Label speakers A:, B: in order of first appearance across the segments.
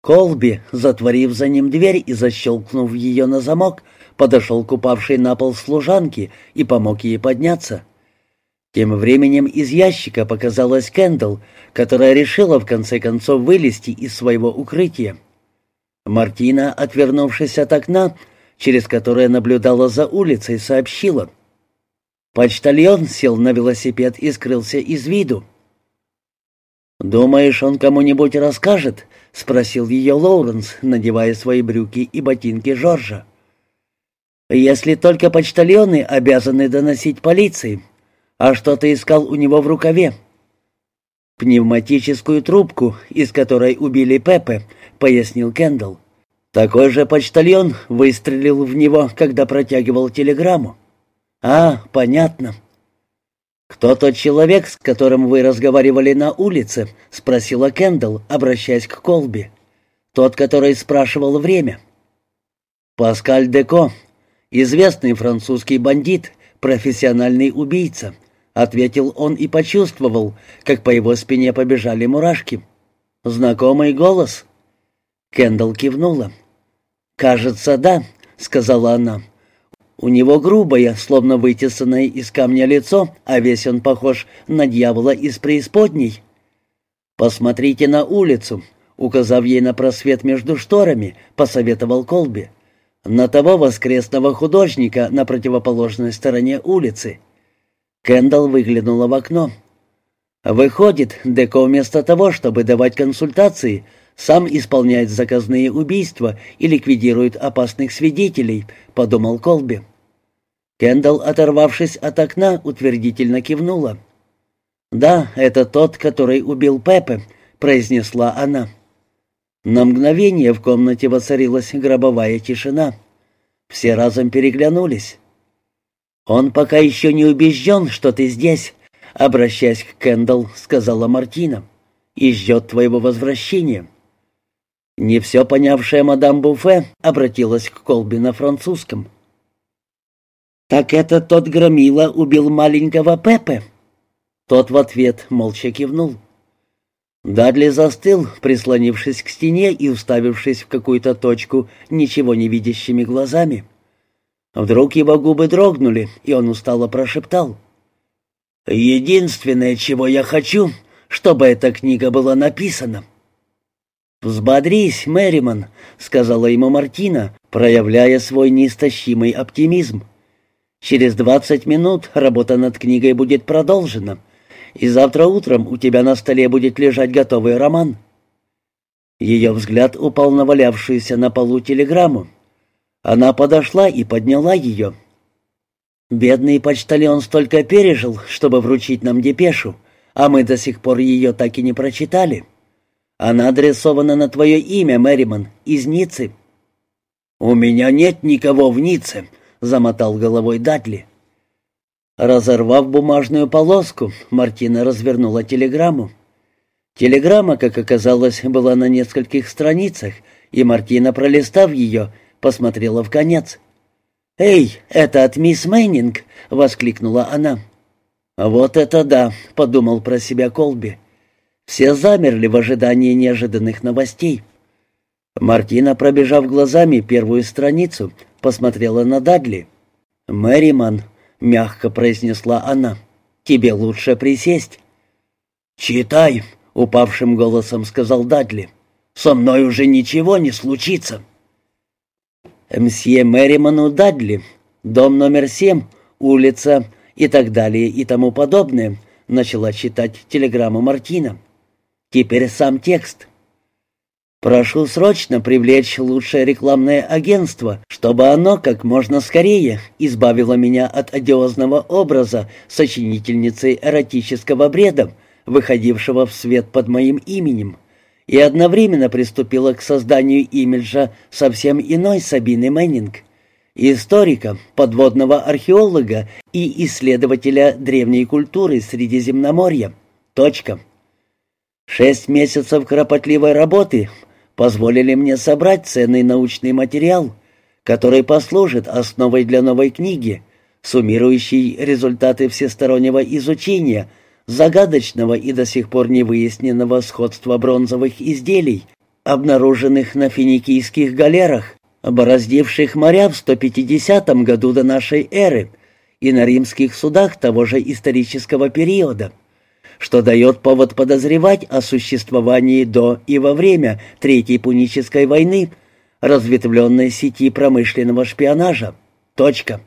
A: Колби, затворив за ним дверь и защелкнув ее на замок, подошел к упавшей на пол служанке и помог ей подняться. Тем временем из ящика показалась Кэндалл, которая решила в конце концов вылезти из своего укрытия. Мартина, отвернувшись от окна, через которое наблюдала за улицей, сообщила. Почтальон сел на велосипед и скрылся из виду. «Думаешь, он кому-нибудь расскажет?» — спросил ее Лоуренс, надевая свои брюки и ботинки Жоржа. «Если только почтальоны обязаны доносить полиции. А что ты искал у него в рукаве?» «Пневматическую трубку, из которой убили Пепе», — пояснил Кендалл. «Такой же почтальон выстрелил в него, когда протягивал телеграмму». «А, понятно». «Кто тот человек, с которым вы разговаривали на улице?» — спросила Кендалл, обращаясь к Колби. «Тот, который спрашивал время». «Паскаль Деко, известный французский бандит, профессиональный убийца», — ответил он и почувствовал, как по его спине побежали мурашки. «Знакомый голос?» Кендалл кивнула. «Кажется, да», — сказала она. У него грубое, словно вытесанное из камня лицо, а весь он похож на дьявола из преисподней. «Посмотрите на улицу», — указав ей на просвет между шторами, посоветовал Колби. «На того воскресного художника на противоположной стороне улицы». Кендалл выглянула в окно. «Выходит, Деко вместо того, чтобы давать консультации, сам исполняет заказные убийства и ликвидирует опасных свидетелей», — подумал Колби. Кендалл, оторвавшись от окна, утвердительно кивнула. «Да, это тот, который убил Пепе», — произнесла она. На мгновение в комнате воцарилась гробовая тишина. Все разом переглянулись. «Он пока еще не убежден, что ты здесь», — обращаясь к Кендалл, сказала Мартина, — «и ждет твоего возвращения». Не все понявшая мадам Буфе обратилась к Колби на французском. «Так это тот громила убил маленького Пепе?» Тот в ответ молча кивнул. Дадли застыл, прислонившись к стене и уставившись в какую-то точку ничего не видящими глазами. Вдруг его губы дрогнули, и он устало прошептал. «Единственное, чего я хочу, чтобы эта книга была написана». «Взбодрись, Мэриман», — сказала ему Мартина, проявляя свой неистощимый оптимизм. Через двадцать минут работа над книгой будет продолжена, и завтра утром у тебя на столе будет лежать готовый роман». Ее взгляд упал на валявшуюся на полу телеграмму. Она подошла и подняла ее. «Бедный почтальон столько пережил, чтобы вручить нам депешу, а мы до сих пор ее так и не прочитали. Она адресована на твое имя, Мэриман, из Ниццы». «У меня нет никого в Ницце», — замотал головой Датли. Разорвав бумажную полоску, Мартина развернула телеграмму. Телеграмма, как оказалось, была на нескольких страницах, и Мартина, пролистав ее, посмотрела в конец. «Эй, это от мисс Мейнинг!» — воскликнула она. «Вот это да!» — подумал про себя Колби. Все замерли в ожидании неожиданных новостей. Мартина, пробежав глазами первую страницу, посмотрела на Дадли. «Мэриман», — мягко произнесла она, — «тебе лучше присесть». «Читай», — упавшим голосом сказал Дадли. «Со мной уже ничего не случится». «Мсье Мэриману Дадли, дом номер семь, улица и так далее и тому подобное», — начала читать телеграмму Мартина. «Теперь сам текст». Прошу срочно привлечь лучшее рекламное агентство, чтобы оно как можно скорее избавило меня от одиозного образа сочинительницы эротического бреда, выходившего в свет под моим именем, и одновременно приступило к созданию имиджа совсем иной Сабины Мэннинг, историка, подводного археолога и исследователя древней культуры Средиземноморья. Точка. Шесть месяцев кропотливой работы позволили мне собрать ценный научный материал, который послужит основой для новой книги, суммирующей результаты всестороннего изучения загадочного и до сих пор не выясненного сходства бронзовых изделий обнаруженных на финикийских галерах, бороздивших моря в 150 году до нашей эры, и на римских судах того же исторического периода, что дает повод подозревать о существовании до и во время Третьей Пунической войны разветвленной сети промышленного шпионажа. Точка.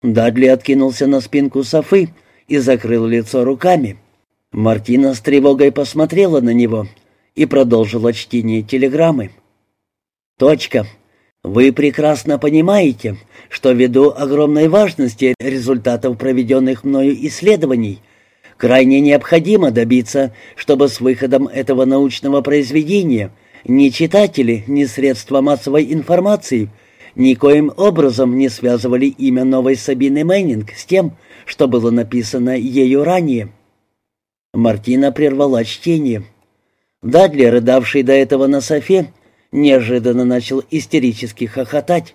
A: Дадли откинулся на спинку Софы и закрыл лицо руками. Мартина с тревогой посмотрела на него и продолжила чтение телеграммы. «Точка. Вы прекрасно понимаете, что ввиду огромной важности результатов проведенных мною исследований крайне необходимо добиться, чтобы с выходом этого научного произведения ни читатели, ни средства массовой информации никоим образом не связывали имя новой Сабины Мэннинг с тем, что было написано ею ранее. Мартина прервала чтение. Дадли, рыдавший до этого на софе, неожиданно начал истерически хохотать.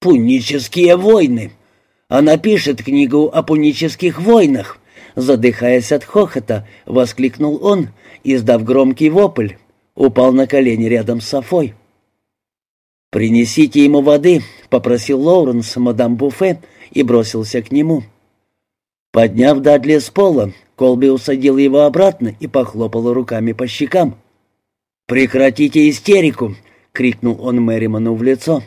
A: «Пунические войны! Она пишет книгу о пунических войнах!» Задыхаясь от хохота, воскликнул он, издав громкий вопль, упал на колени рядом с Софой. «Принесите ему воды», — попросил Лоуренс мадам Буфе и бросился к нему. Подняв Дадли с пола, Колби усадил его обратно и похлопал руками по щекам. «Прекратите истерику!» — крикнул он Мэриману в лицо.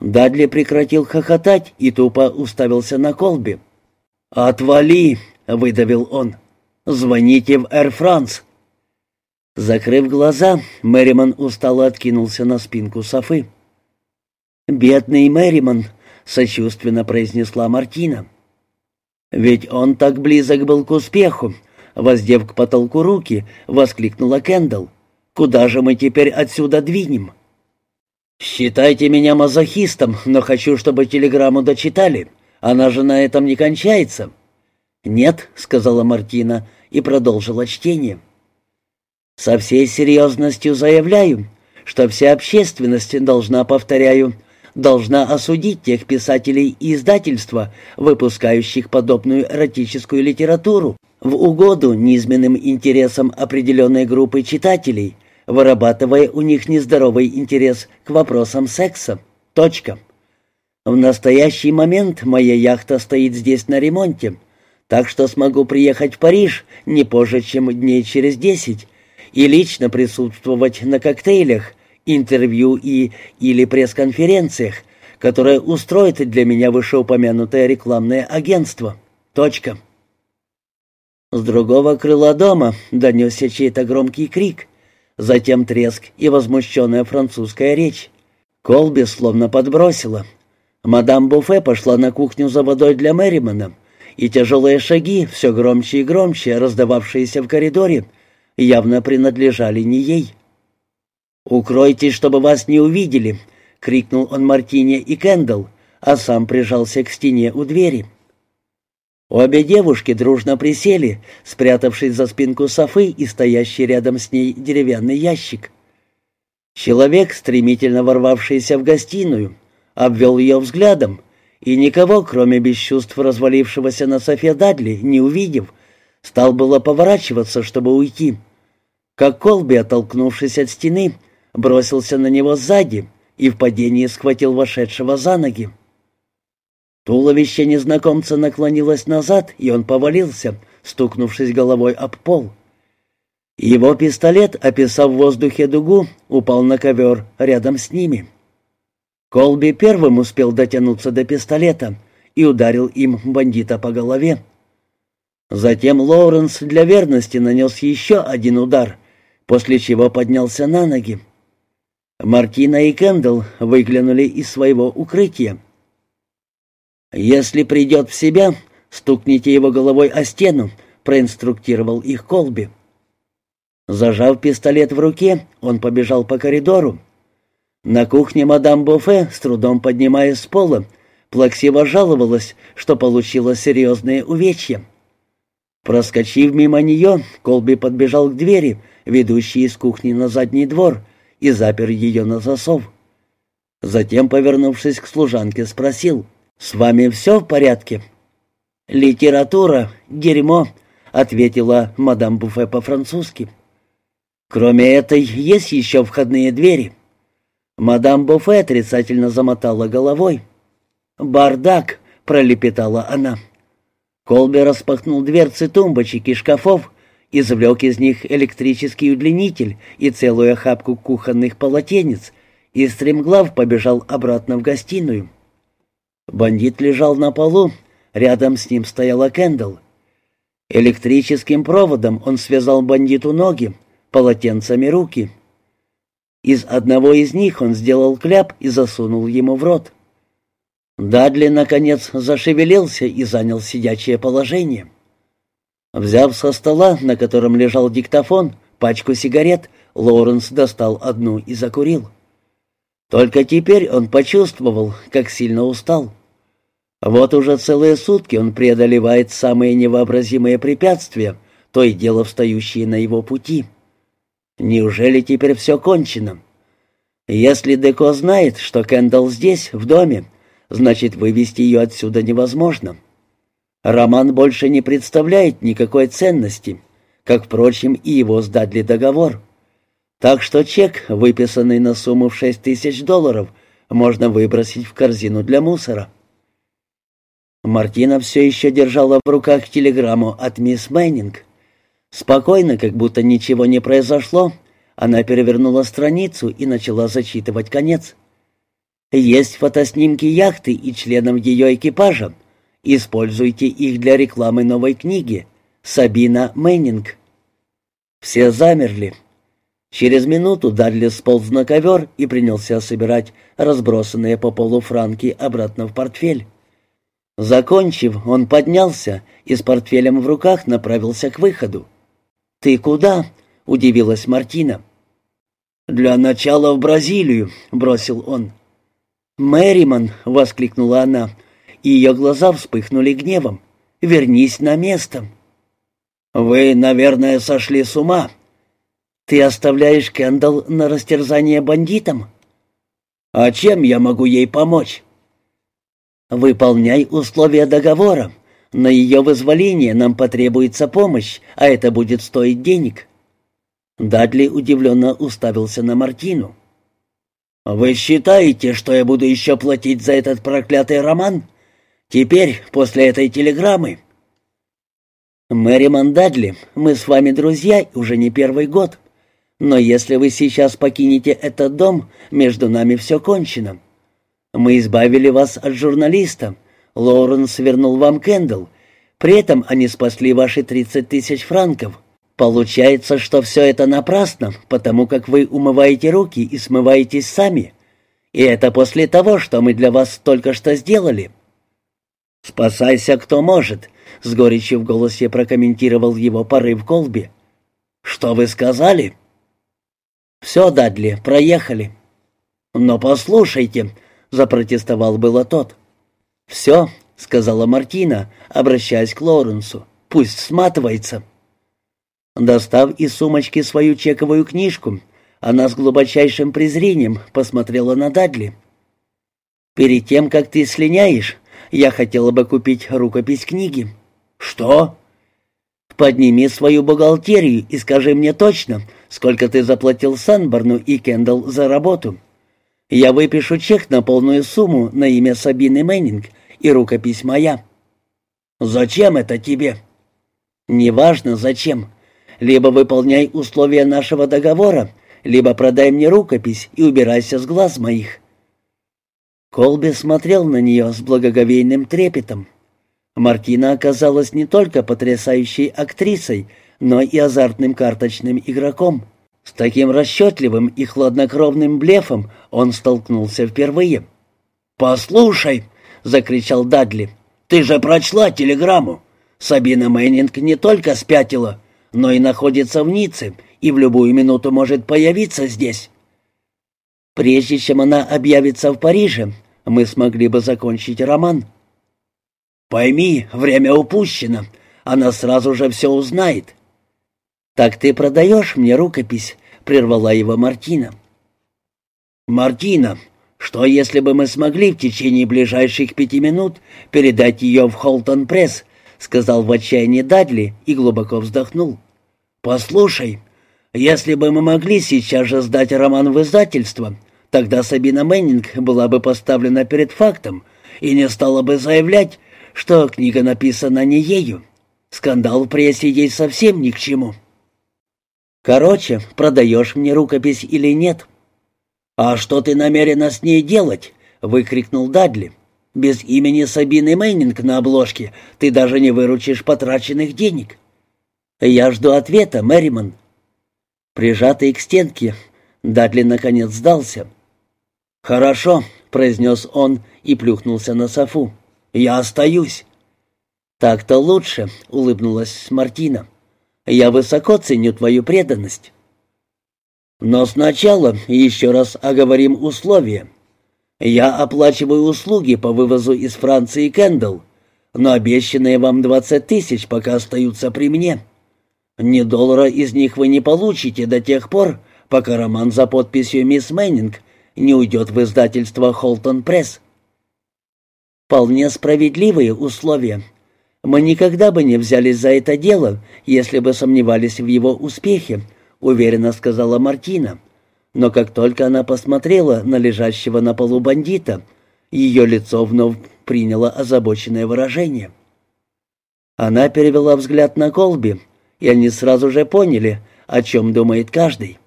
A: Дадли прекратил хохотать и тупо уставился на Колби. «Отвали!» — выдавил он. «Звоните в Air France!» Закрыв глаза, Мэриман устало откинулся на спинку Софы. «Бедный Мэриман!» — сочувственно произнесла Мартина. «Ведь он так близок был к успеху!» Воздев к потолку руки, воскликнула Кендалл. «Куда же мы теперь отсюда двинем?» «Считайте меня мазохистом, но хочу, чтобы телеграмму дочитали. Она же на этом не кончается». «Нет», — сказала Мартина и продолжила чтение. «Со всей серьезностью заявляю, что вся общественность должна, повторяю, должна осудить тех писателей и издательства, выпускающих подобную эротическую литературу, в угоду низменным интересам определенной группы читателей, вырабатывая у них нездоровый интерес к вопросам секса. Точка. В настоящий момент моя яхта стоит здесь на ремонте, так что смогу приехать в Париж не позже, чем дней через десять, и лично присутствовать на коктейлях, интервью и или пресс-конференциях, которые устроит для меня вышеупомянутое рекламное агентство. Точка. С другого крыла дома донесся чей-то громкий крик, затем треск и возмущенная французская речь. Колби словно подбросила. Мадам Буфе пошла на кухню за водой для Мэримана, и тяжелые шаги, все громче и громче, раздававшиеся в коридоре, явно принадлежали не ей. «Укройтесь, чтобы вас не увидели!» — крикнул он Мартине и Кэндалл, а сам прижался к стене у двери. Обе девушки дружно присели, спрятавшись за спинку Софы и стоящий рядом с ней деревянный ящик. Человек, стремительно ворвавшийся в гостиную, обвел ее взглядом, и никого, кроме без развалившегося на софе Дадли, не увидев, стал было поворачиваться, чтобы уйти. Как Колби, оттолкнувшись от стены, бросился на него сзади и в падении схватил вошедшего за ноги. Туловище незнакомца наклонилось назад, и он повалился, стукнувшись головой об пол. Его пистолет, описав в воздухе дугу, упал на ковер рядом с ними. Колби первым успел дотянуться до пистолета и ударил им бандита по голове. Затем Лоуренс для верности нанес еще один удар, после чего поднялся на ноги. Мартина и Кендалл выглянули из своего укрытия. «Если придет в себя, стукните его головой о стену», — проинструктировал их Колби. Зажав пистолет в руке, он побежал по коридору. На кухне мадам Буфе, с трудом поднимаясь с пола, плаксиво жаловалась, что получила серьезные увечья. Проскочив мимо нее, Колби подбежал к двери, ведущей из кухни на задний двор, и запер ее на засов. Затем, повернувшись к служанке, спросил, «С вами все в порядке?» «Литература — дерьмо», — ответила мадам Буфе по-французски. Кроме этой, есть еще входные двери. Мадам Буфе отрицательно замотала головой. «Бардак!» — пролепетала она. Колби распахнул дверцы тумбочек и шкафов, извлек из них электрический удлинитель и целую охапку кухонных полотенец и стремглав побежал обратно в гостиную. Бандит лежал на полу, рядом с ним стояла Кэндалл. Электрическим проводом он связал бандиту ноги, полотенцами руки. Из одного из них он сделал кляп и засунул ему в рот. Дадли, наконец, зашевелился и занял сидячее положение. Взяв со стола, на котором лежал диктофон, пачку сигарет, Лоуренс достал одну и закурил. Только теперь он почувствовал, как сильно устал. Вот уже целые сутки он преодолевает самые невообразимые препятствия, то и дело встающие на его пути. Неужели теперь все кончено? Если Деко знает, что Кэндалл здесь, в доме, значит, вывести ее отсюда невозможно. Роман больше не представляет никакой ценности, как, впрочем, и его с договор. Так что чек, выписанный на сумму в шесть тысяч долларов, можно выбросить в корзину для мусора. Мартина все еще держала в руках телеграмму от мисс Мэннинг. Спокойно, как будто ничего не произошло, она перевернула страницу и начала зачитывать конец. Есть фотоснимки яхты и членов ее экипажа. Используйте их для рекламы новой книги. Сабина Мэннинг. Все замерли. Через минуту Дадли сполз на ковер и принялся собирать разбросанные по полу франки обратно в портфель. Закончив, он поднялся и с портфелем в руках направился к выходу. «Ты куда?» — удивилась Мартина. «Для начала в Бразилию», — бросил он. «Мэриман!» — воскликнула она, ее глаза вспыхнули гневом. «Вернись на место!» «Вы, наверное, сошли с ума!» «Ты оставляешь Кэндалл на растерзание бандитам?» «А чем я могу ей помочь?» «Выполняй условия договора. На ее вызволение нам потребуется помощь, а это будет стоить денег». Дадли удивленно уставился на Мартину. «Вы считаете, что я буду еще платить за этот проклятый роман? Теперь, после этой телеграммы?» «Мэри Мандадли, мы с вами друзья уже не первый год. Но если вы сейчас покинете этот дом, между нами все кончено. Мы избавили вас от журналиста. Лоуренс вернул вам Кэндалл. При этом они спасли ваши 30 тысяч франков. Получается, что все это напрасно, потому как вы умываете руки и смываетесь сами. И это после того, что мы для вас только что сделали. «Спасайся, кто может», — с горечью в голосе прокомментировал его порыв Колби. «Что вы сказали?» «Все, Дадли, проехали». «Но послушайте», — запротестовал было тот. «Все», — сказала Мартина, обращаясь к Лоренсу, — «пусть сматывается». Достав из сумочки свою чековую книжку, она с глубочайшим презрением посмотрела на Дадли. «Перед тем, как ты слиняешь, я хотела бы купить рукопись книги». «Что?» «Подними свою бухгалтерию и скажи мне точно, сколько ты заплатил Санборну и Кендалл за работу. Я выпишу чек на полную сумму на имя Сабины Мэннинг, и рукопись моя». «Зачем это тебе?» «Неважно, зачем. Либо выполняй условия нашего договора, либо продай мне рукопись и убирайся с глаз моих». Колби смотрел на нее с благоговейным трепетом. Мартина оказалась не только потрясающей актрисой, но и азартным карточным игроком. С таким расчетливым и хладнокровным блефом он столкнулся впервые. «Послушай!» — закричал Дадли. «Ты же прочла телеграмму! Сабина Мэннинг не только спятила, но и находится в Ницце и в любую минуту может появиться здесь. Прежде чем она объявится в Париже, мы смогли бы закончить роман. Пойми, время упущено. Она сразу же все узнает. Так ты продаешь мне рукопись, прервала его Мартина. Мартина, что если бы мы смогли в течение ближайших пяти минут передать ее в Холтон Пресс, сказал в отчаянии Дадли и глубоко вздохнул. «Послушай, Если бы мы могли сейчас же сдать роман в издательство, тогда Сабина Мэннинг была бы поставлена перед фактом и не стала бы заявлять, что книга написана не ею. Скандал в прессе ей совсем ни к чему. Короче, продаешь мне рукопись или нет? «А что ты намерена с ней делать?» — выкрикнул Дадли. «Без имени Сабины Мэннинг на обложке ты даже не выручишь потраченных денег». «Я жду ответа, Мэриман». Прижатый к стенке, Дадли наконец сдался. «Хорошо», — произнес он и плюхнулся на софу. «Я остаюсь». «Так-то лучше», — улыбнулась Мартина. «Я высоко ценю твою преданность». Но сначала еще раз оговорим условия. Я оплачиваю услуги по вывозу из Франции Кендалл, но обещанные вам двадцать тысяч пока остаются при мне. Ни доллара из них вы не получите до тех пор, пока роман за подписью «Мисс Мэннинг» не уйдет в издательство «Holton Press». Вполне справедливые условия. Мы никогда бы не взялись за это дело, если бы сомневались в его успехе, — уверенно сказала Мартина. Но как только она посмотрела на лежащего на полу бандита, ее лицо вновь приняло озабоченное выражение. Она перевела взгляд на Колби, и они сразу же поняли, о чем думает каждый.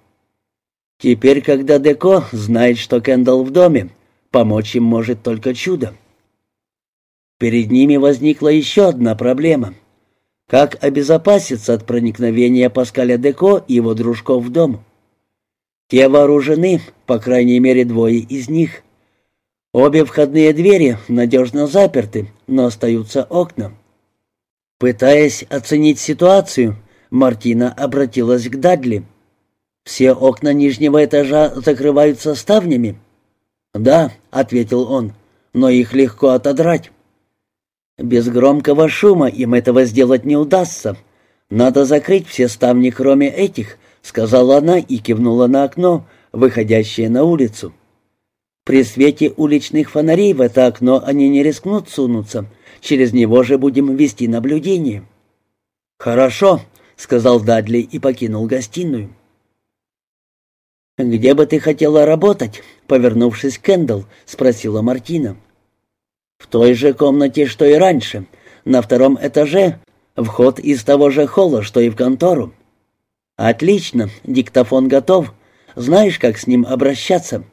A: Теперь, когда Деко знает, что Кендалл в доме, помочь им может только чудо. Перед ними возникла еще одна проблема — как обезопаситься от проникновения Паскаля Деко и его дружков в дом? Те вооружены, по крайней мере, двое из них. Обе входные двери надежно заперты, но остаются окна. Пытаясь оценить ситуацию, Мартина обратилась к Дадли. «Все окна нижнего этажа закрываются ставнями?» «Да», — ответил он, — «но их легко отодрать». Без громкого шума им этого сделать не удастся. Надо закрыть все ставни, кроме этих, сказала она и кивнула на окно, выходящее на улицу. При свете уличных фонарей в это окно они не рискнут сунуться. Через него же будем вести наблюдение. Хорошо, сказал Дадли и покинул гостиную. Где бы ты хотела работать? повернувшись к Кендалл, спросила Мартина. В той же комнате, что и раньше, на втором этаже, вход из того же холла, что и в контору. Отлично, диктофон готов. Знаешь, как с ним обращаться?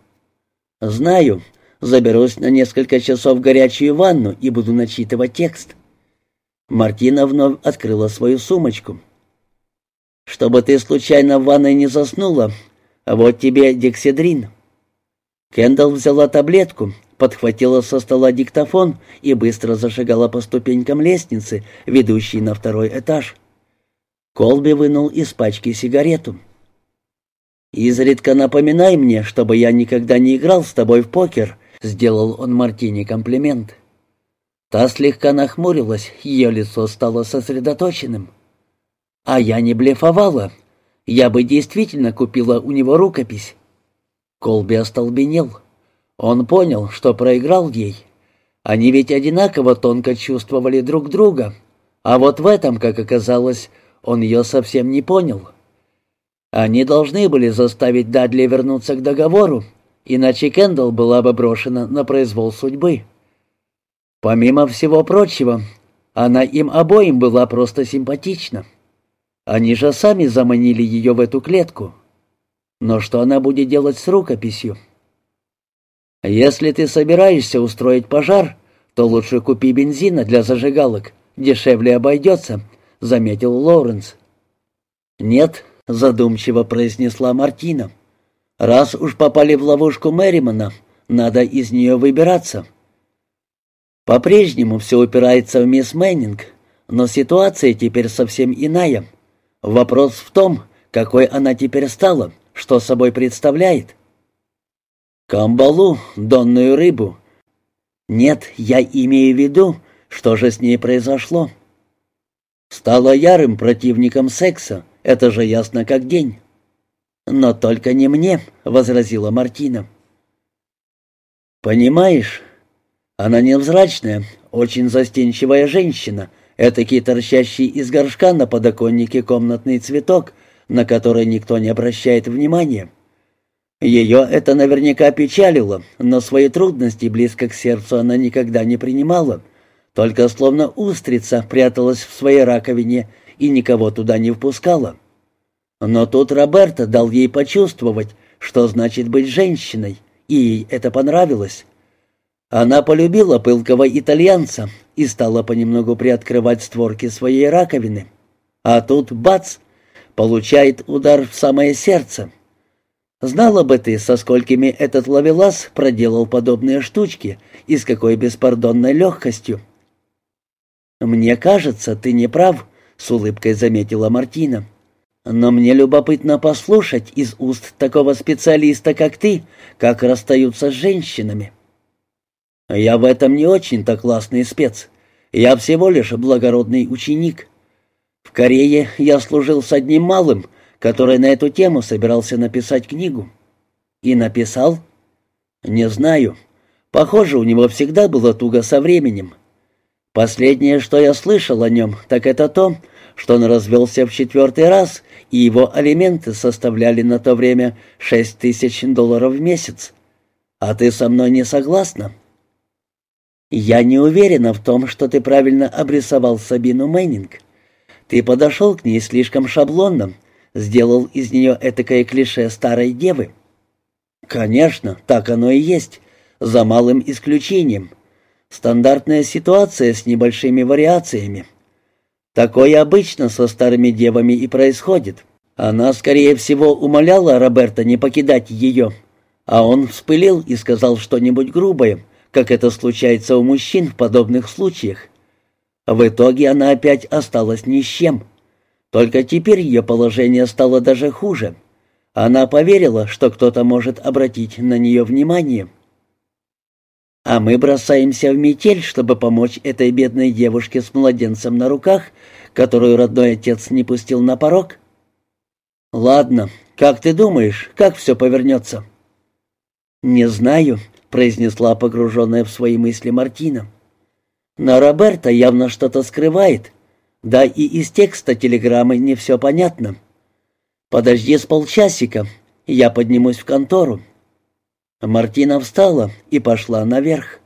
A: Знаю. Заберусь на несколько часов в горячую ванну и буду начитывать текст. Мартина вновь открыла свою сумочку. «Чтобы ты случайно в ванной не заснула, вот тебе дексидрин». Кендалл взяла таблетку, подхватила со стола диктофон и быстро зашагала по ступенькам лестницы, ведущей на второй этаж. Колби вынул из пачки сигарету. «Изредка напоминай мне, чтобы я никогда не играл с тобой в покер», — сделал он Мартине комплимент. Та слегка нахмурилась, ее лицо стало сосредоточенным. «А я не блефовала. Я бы действительно купила у него рукопись». Колби остолбенел. Он понял, что проиграл ей. Они ведь одинаково тонко чувствовали друг друга, а вот в этом, как оказалось, он ее совсем не понял. Они должны были заставить Дадли вернуться к договору, иначе Кендалл была бы брошена на произвол судьбы. Помимо всего прочего, она им обоим была просто симпатична. Они же сами заманили ее в эту клетку. Но что она будет делать с рукописью? «Если ты собираешься устроить пожар, то лучше купи бензина для зажигалок, дешевле обойдется», — заметил Лоуренс. «Нет», — задумчиво произнесла Мартина. «Раз уж попали в ловушку Мэримана, надо из нее выбираться». По-прежнему все упирается в мисс Мэннинг, но ситуация теперь совсем иная. Вопрос в том, какой она теперь стала, что собой представляет. «Камбалу, донную рыбу». «Нет, я имею в виду, что же с ней произошло». «Стала ярым противником секса, это же ясно как день». «Но только не мне», — возразила Мартина. «Понимаешь, она невзрачная, очень застенчивая женщина, этакий торчащий из горшка на подоконнике комнатный цветок, на который никто не обращает внимания. Ее это наверняка печалило, но свои трудности близко к сердцу она никогда не принимала, только словно устрица пряталась в своей раковине и никого туда не впускала. Но тут Роберто дал ей почувствовать, что значит быть женщиной, и ей это понравилось. Она полюбила пылкого итальянца и стала понемногу приоткрывать створки своей раковины. А тут, бац, получает удар в самое сердце. Знала бы ты, со сколькими этот ловелас проделал подобные штучки и с какой беспардонной легкостью. «Мне кажется, ты не прав», — с улыбкой заметила Мартина. «Но мне любопытно послушать из уст такого специалиста, как ты, как расстаются с женщинами». «Я в этом не очень-то классный спец. Я всего лишь благородный ученик. В Корее я служил с одним малым, который на эту тему собирался написать книгу. И написал? Не знаю. Похоже, у него всегда было туго со временем. Последнее, что я слышал о нем, так это то, что он развелся в четвертый раз, и его алименты составляли на то время шесть тысяч долларов в месяц. А ты со мной не согласна? Я не уверена в том, что ты правильно обрисовал Сабину Мэннинг. Ты подошел к ней слишком шаблонно, сделал из нее этакое клише старой девы. Конечно, так оно и есть, за малым исключением. Стандартная ситуация с небольшими вариациями. Такое обычно со старыми девами и происходит. Она, скорее всего, умоляла Роберта не покидать ее, а он вспылил и сказал что-нибудь грубое, как это случается у мужчин в подобных случаях. В итоге она опять осталась ни с чем. Только теперь ее положение стало даже хуже. Она поверила, что кто-то может обратить на нее внимание. А мы бросаемся в метель, чтобы помочь этой бедной девушке с младенцем на руках, которую родной отец не пустил на порог. Ладно, как ты думаешь, как все повернется? Не знаю, произнесла погруженная в свои мысли Мартина. Но Роберта явно что-то скрывает, да и из текста телеграммы не все понятно. Подожди с полчасика, я поднимусь в контору. Мартина встала и пошла наверх.